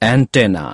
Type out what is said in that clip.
antenna